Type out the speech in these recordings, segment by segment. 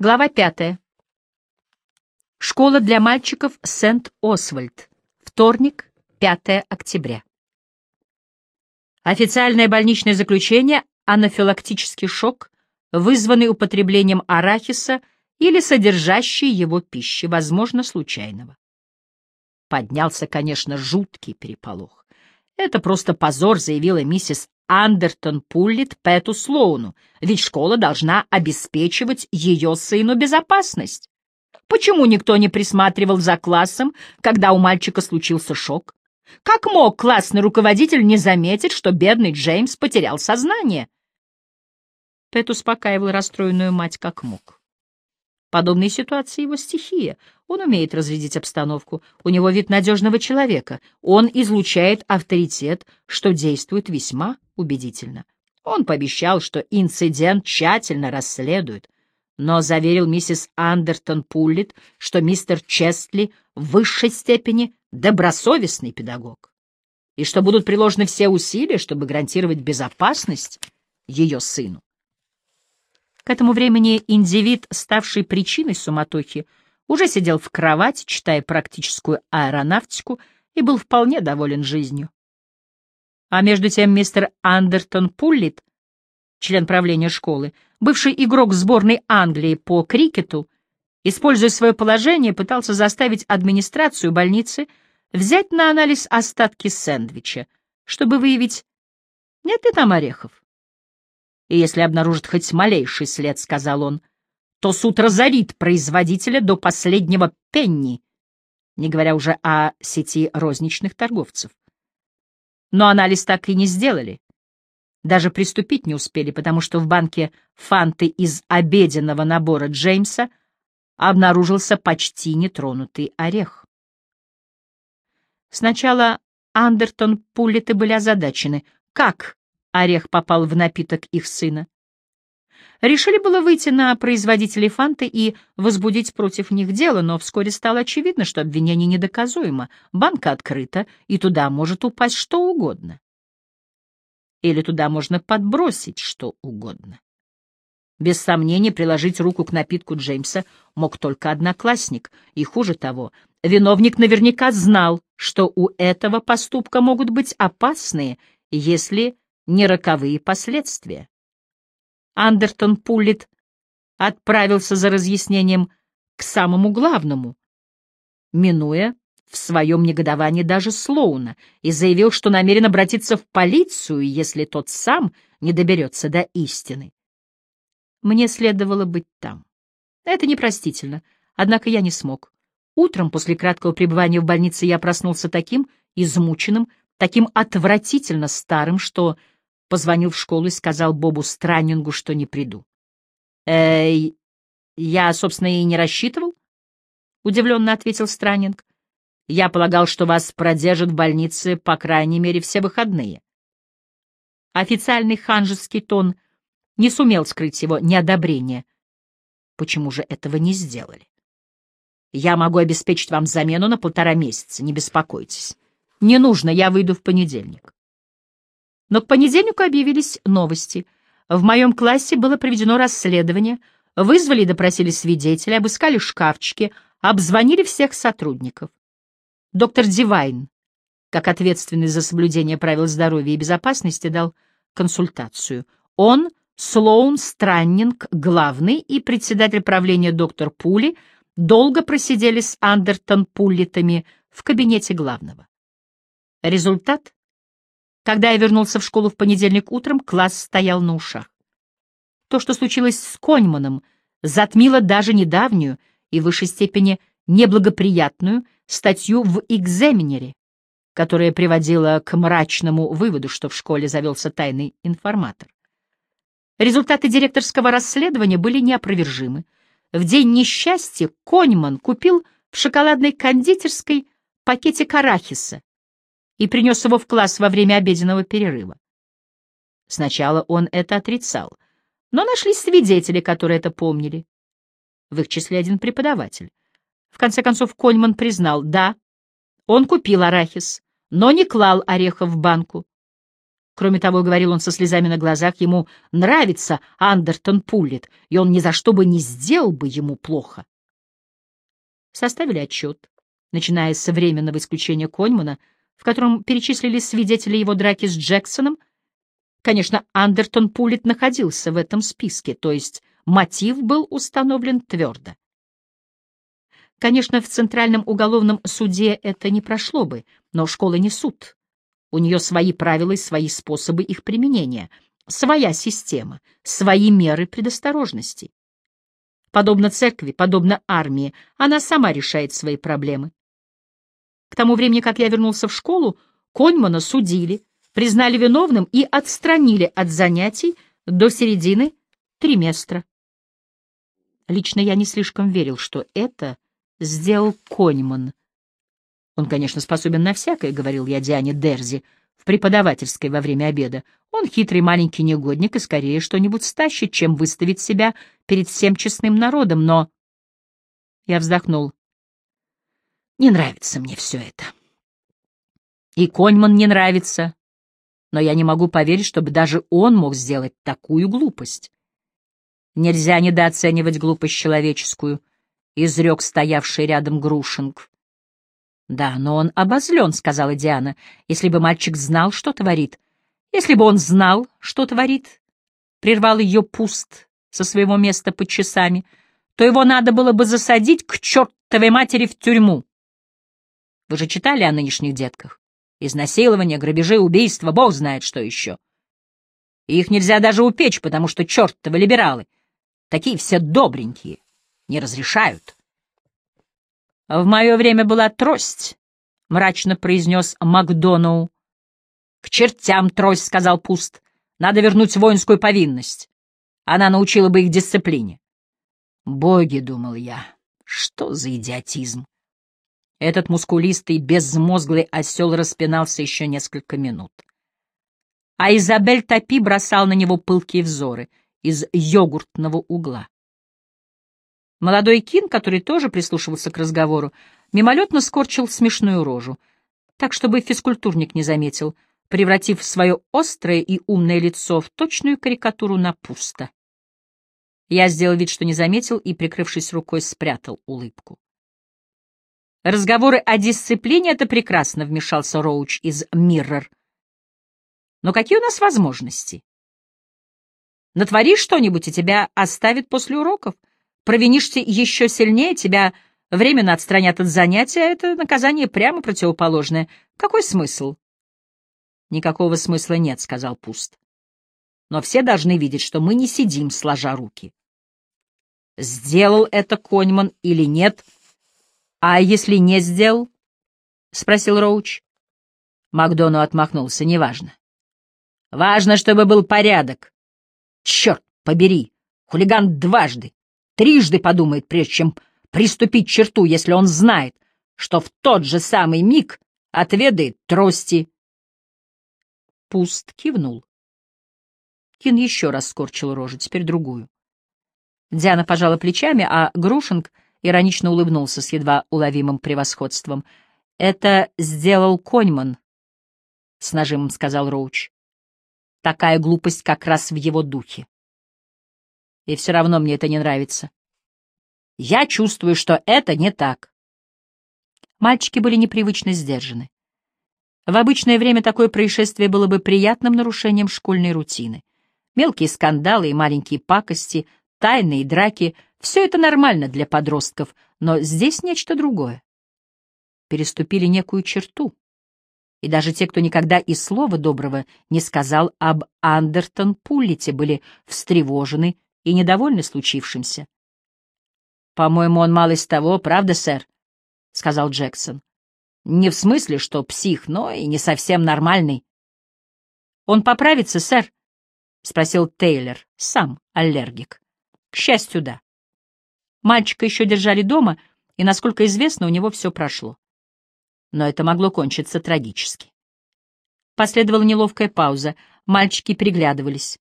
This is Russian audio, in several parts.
Глава пятая. Школа для мальчиков Сент-Освальд. Вторник, 5 октября. Официальное больничное заключение — анафилактический шок, вызванный употреблением арахиса или содержащей его пищи, возможно, случайного. Поднялся, конечно, жуткий переполох. «Это просто позор», — заявила миссис Андертон Пуллит Пэту Слоуну, ведь школа должна обеспечивать ее сыну безопасность. Почему никто не присматривал за классом, когда у мальчика случился шок? Как мог классный руководитель не заметить, что бедный Джеймс потерял сознание? Пэт успокаивал расстроенную мать как мог. Подобные ситуации его стихия. Он умеет разрядить обстановку. У него вид надежного человека. Он излучает авторитет, что действует весьма убедительно. Он пообещал, что инцидент тщательно расследует, но заверил миссис Андертон Пуллит, что мистер Честли в высшей степени добросовестный педагог, и что будут приложены все усилия, чтобы гарантировать безопасность ее сыну. К этому времени индивид, ставший причиной суматохи, уже сидел в кровати, читая практическую аэронавтику, и был вполне доволен жизнью. А между тем мистер Андертон Пуллит, член правления школы, бывший игрок сборной Англии по крикету, используя свое положение, пытался заставить администрацию больницы взять на анализ остатки сэндвича, чтобы выявить, нет ли там орехов. И если обнаружит хоть малейший след, — сказал он, — то суд разорит производителя до последнего пенни, не говоря уже о сети розничных торговцев. Но анализ так и не сделали. Даже приступить не успели, потому что в банке фанты из обеденного набора Джеймса обнаружился почти нетронутый орех. Сначала Андертон Пуллеты были озадачены. Как орех попал в напиток их сына. Решили было выйти на производителей фанты и возбудить против них дело, но вскоре стало очевидно, что обвинение недоказуемо, банка открыта, и туда может упасть что угодно. Или туда можно подбросить что угодно. Без сомнения, приложить руку к напитку Джеймса мог только одноклассник, и хуже того, виновник наверняка знал, что у этого поступка могут быть опасные, если не роковые последствия. Андертон Пуллит отправился за разъяснением к самому главному, минуя в своем негодовании даже Слоуна, и заявил, что намерен обратиться в полицию, если тот сам не доберется до истины. Мне следовало быть там. Это непростительно, однако я не смог. Утром после краткого пребывания в больнице я проснулся таким измученным, таким отвратительно старым, что позвонил в школу и сказал Бобу Страннингу, что не приду. «Эй, я, собственно, и не рассчитывал», — удивленно ответил Страннинг. «Я полагал, что вас продержат в больнице, по крайней мере, все выходные». Официальный ханжеский тон не сумел скрыть его неодобрение. Почему же этого не сделали? «Я могу обеспечить вам замену на полтора месяца, не беспокойтесь. Не нужно, я выйду в понедельник». Но к понедельнику объявились новости. В моем классе было проведено расследование, вызвали и допросили свидетелей, обыскали шкафчики, обзвонили всех сотрудников. Доктор Дивайн, как ответственный за соблюдение правил здоровья и безопасности, дал консультацию. Он, Слоун Страннинг, главный, и председатель правления доктор Пули долго просидели с Андертон Пуллитами в кабинете главного. Результат когда я вернулся в школу в понедельник утром, класс стоял на ушах. То, что случилось с Коньманом, затмило даже недавнюю и в высшей степени неблагоприятную статью в «Экзаменере», которая приводила к мрачному выводу, что в школе завелся тайный информатор. Результаты директорского расследования были неопровержимы. В день несчастья Коньман купил в шоколадной кондитерской пакетик арахиса, и принес его в класс во время обеденного перерыва. Сначала он это отрицал, но нашлись свидетели, которые это помнили. В их числе один преподаватель. В конце концов, Кольман признал, да, он купил арахис, но не клал орехов в банку. Кроме того, говорил он со слезами на глазах, ему нравится Андертон Пуллет, и он ни за что бы не сделал бы ему плохо. Составили отчет, начиная с временного исключения Коньмана, в котором перечислились свидетели его драки с Джексоном. Конечно, Андертон Пуллет находился в этом списке, то есть мотив был установлен твердо. Конечно, в Центральном уголовном суде это не прошло бы, но школа не суд. У нее свои правила и свои способы их применения, своя система, свои меры предосторожности. Подобно церкви, подобно армии, она сама решает свои проблемы. К тому времени, как я вернулся в школу, Коньмана судили, признали виновным и отстранили от занятий до середины триместра. Лично я не слишком верил, что это сделал Коньман, он, конечно, способен на всякое, — говорил я Диане Дерзи в преподавательской во время обеда. Он хитрый маленький негодник и скорее что-нибудь стащит, чем выставить себя перед всем честным народом, но... Я вздохнул. Не нравится мне все это. И Коньман не нравится, но я не могу поверить, чтобы даже он мог сделать такую глупость. Нельзя недооценивать глупость человеческую, — изрек стоявший рядом Грушинг. «Да, но он обозлен», — сказала Диана. «Если бы мальчик знал, что творит». «Если бы он знал, что творит», — прервал ее пуст со своего места под часами, «то его надо было бы засадить к чертовой матери в тюрьму». Вы же читали о нынешних детках? Изнасилование, грабежи, убийства, бог знает что еще. Их нельзя даже упечь, потому что чертовы либералы, такие все добренькие, не разрешают. «В мое время была трость», — мрачно произнес Макдоноу. «К чертям трость», — сказал Пуст. «Надо вернуть воинскую повинность. Она научила бы их дисциплине». «Боги», — думал я, — «что за идиотизм?» Этот мускулистый, безмозглый осел распинался еще несколько минут. А Изабель Топи бросал на него пылкие взоры из йогуртного угла. Молодой Кин, который тоже прислушивался к разговору, мимолетно скорчил смешную рожу, так, чтобы физкультурник не заметил, превратив свое острое и умное лицо в точную карикатуру на пусто. Я сделал вид, что не заметил, и, прикрывшись рукой, спрятал улыбку. «Разговоры о дисциплине — это прекрасно», — вмешался Роуч из «Миррор». «Но какие у нас возможности? Натворишь что-нибудь, и тебя оставят после уроков?» Провинишься еще сильнее, тебя временно отстранят от занятия, а это наказание прямо противоположное. Какой смысл? Никакого смысла нет, сказал Пуст. Но все должны видеть, что мы не сидим, сложа руки. Сделал это Коньман или нет? А если не сделал? Спросил Роуч. Макдону отмахнулся, неважно. Важно, чтобы был порядок. Черт побери, хулиган дважды трижды подумает, прежде чем приступить к черту, если он знает, что в тот же самый миг отведает трости. Пуст кивнул. Кин еще раз скорчил рожу, теперь другую. Диана пожала плечами, а Грушинг иронично улыбнулся с едва уловимым превосходством. «Это сделал Коньман», — с нажимом сказал Роуч. «Такая глупость как раз в его духе». И все равно мне это не нравится. Я чувствую, что это не так. Мальчики были непривычно сдержаны. В обычное время такое происшествие было бы приятным нарушением школьной рутины. Мелкие скандалы и маленькие пакости, тайные драки — все это нормально для подростков, но здесь нечто другое. Переступили некую черту. И даже те, кто никогда и слова доброго не сказал об Андертон Пуллете, были встревожены и недовольны случившимся. «По-моему, он мало из того, правда, сэр?» — сказал Джексон. «Не в смысле, что псих, но и не совсем нормальный». «Он поправится, сэр?» — спросил Тейлор, сам аллергик. «К счастью, да. Мальчика еще держали дома, и, насколько известно, у него все прошло. Но это могло кончиться трагически». Последовала неловкая пауза, мальчики приглядывались.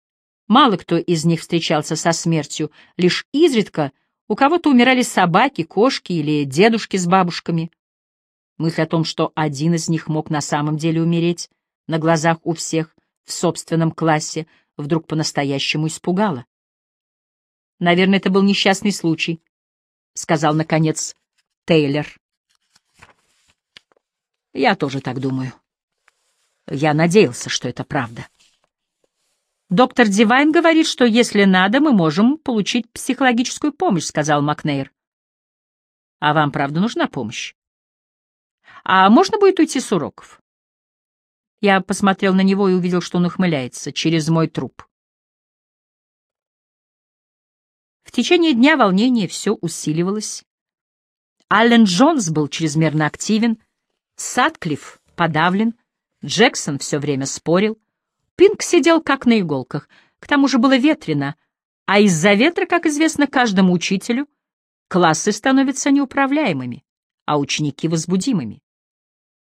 Мало кто из них встречался со смертью, лишь изредка у кого-то умирали собаки, кошки или дедушки с бабушками. Мысль о том, что один из них мог на самом деле умереть, на глазах у всех, в собственном классе вдруг по-настоящему испугало. «Наверное, это был несчастный случай», — сказал, наконец, Тейлор. «Я тоже так думаю. Я надеялся, что это правда». «Доктор Дивайн говорит, что если надо, мы можем получить психологическую помощь», — сказал Макнейр. «А вам, правда, нужна помощь?» «А можно будет уйти с уроков?» Я посмотрел на него и увидел, что он ухмыляется через мой труп. Течение дня волнение все усиливалось. Аллен Джонс был чрезмерно активен, Садклифф подавлен, Джексон все время спорил, Пинк сидел как на иголках, к тому же было ветрено, а из-за ветра, как известно каждому учителю, классы становятся неуправляемыми, а ученики — возбудимыми.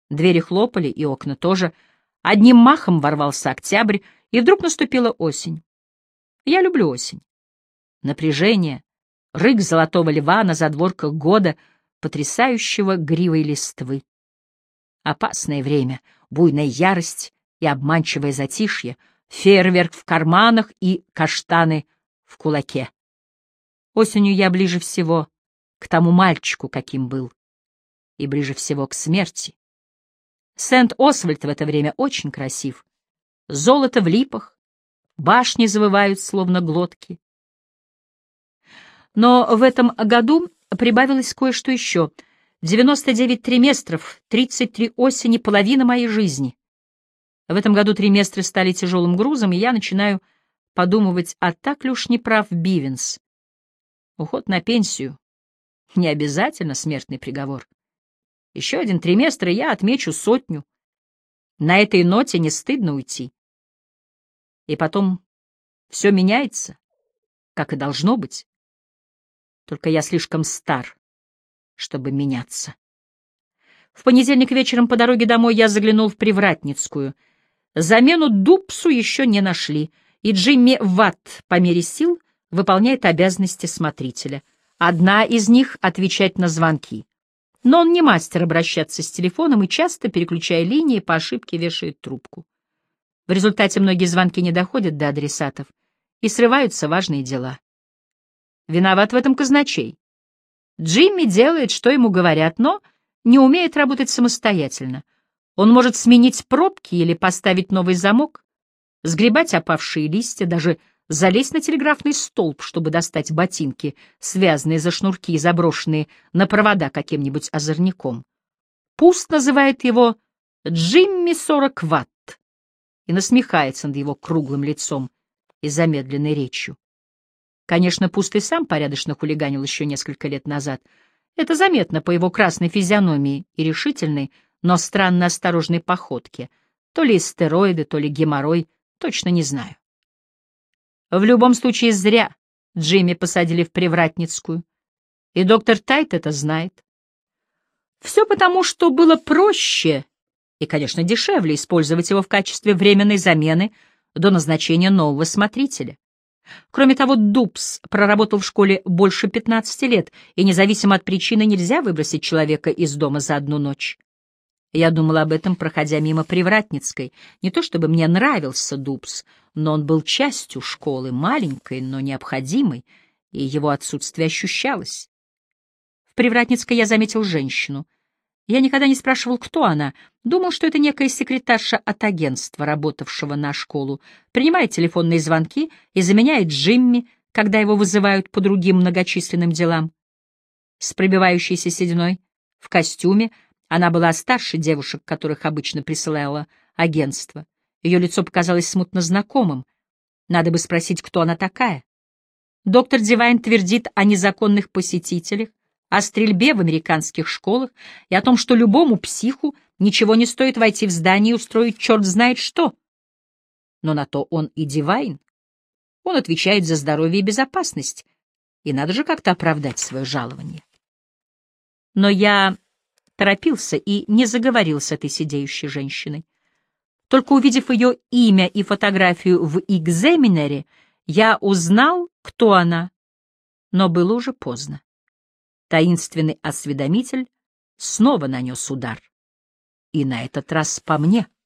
Двери хлопали, и окна тоже — Одним махом ворвался октябрь, и вдруг наступила осень. Я люблю осень. Напряжение, рык золотого льва на задворках года, потрясающего гривой листвы. Опасное время, буйная ярость и обманчивое затишье, фейерверк в карманах и каштаны в кулаке. Осенью я ближе всего к тому мальчику, каким был, и ближе всего к смерти. Сент-Освальд в это время очень красив. Золото в липах, башни завывают, словно глотки. Но в этом году прибавилось кое-что еще. 99 триместров, 33 осени, половина моей жизни. В этом году триместры стали тяжелым грузом, и я начинаю подумывать, а так ли уж не прав Бивенс. Уход на пенсию — не обязательно смертный приговор. Еще один триместр, и я отмечу сотню. На этой ноте не стыдно уйти. И потом все меняется, как и должно быть. Только я слишком стар, чтобы меняться. В понедельник вечером по дороге домой я заглянул в Привратницкую. Замену Дупсу еще не нашли, и Джимми Ватт по мере сил выполняет обязанности смотрителя. Одна из них — отвечать на звонки. Но он не мастер обращаться с телефоном и часто, переключая линии, по ошибке вешает трубку. В результате многие звонки не доходят до адресатов, и срываются важные дела. Виноват в этом казначей. Джимми делает, что ему говорят, но не умеет работать самостоятельно. Он может сменить пробки или поставить новый замок, сгребать опавшие листья, даже залезть на телеграфный столб, чтобы достать ботинки, связанные за шнурки и заброшенные на провода каким-нибудь озорником. Пуст называет его Джимми сорок ватт и насмехается над его круглым лицом и замедленной речью. Конечно, Пуст сам порядочно хулиганил еще несколько лет назад. Это заметно по его красной физиономии и решительной, но странно осторожной походке. То ли стероиды, то ли геморрой, точно не знаю. В любом случае зря Джимми посадили в Привратницкую. И доктор Тайт это знает. Все потому, что было проще и, конечно, дешевле использовать его в качестве временной замены до назначения нового смотрителя. Кроме того, Дубс проработал в школе больше 15 лет, и независимо от причины нельзя выбросить человека из дома за одну ночь. Я думал об этом, проходя мимо Привратницкой. Не то чтобы мне нравился Дубс, но он был частью школы, маленькой, но необходимой, и его отсутствие ощущалось. В Привратницкой я заметил женщину. Я никогда не спрашивал, кто она. Думал, что это некая секретарша от агентства, работавшего на школу. Принимает телефонные звонки и заменяет Джимми, когда его вызывают по другим многочисленным делам. С пробивающейся сединой, в костюме, она была старше девушек, которых обычно присылало агентство. Ее лицо показалось смутно знакомым. Надо бы спросить, кто она такая. Доктор Дивайн твердит о незаконных посетителях, о стрельбе в американских школах и о том, что любому психу ничего не стоит войти в здание и устроить черт знает что. Но на то он и Дивайн. Он отвечает за здоровье и безопасность, и надо же как-то оправдать свое жалование. Но я торопился и не заговорил с этой сидеющей женщиной. Только увидев ее имя и фотографию в экзаменере, я узнал, кто она, но было уже поздно. Таинственный осведомитель снова нанес удар. И на этот раз по мне —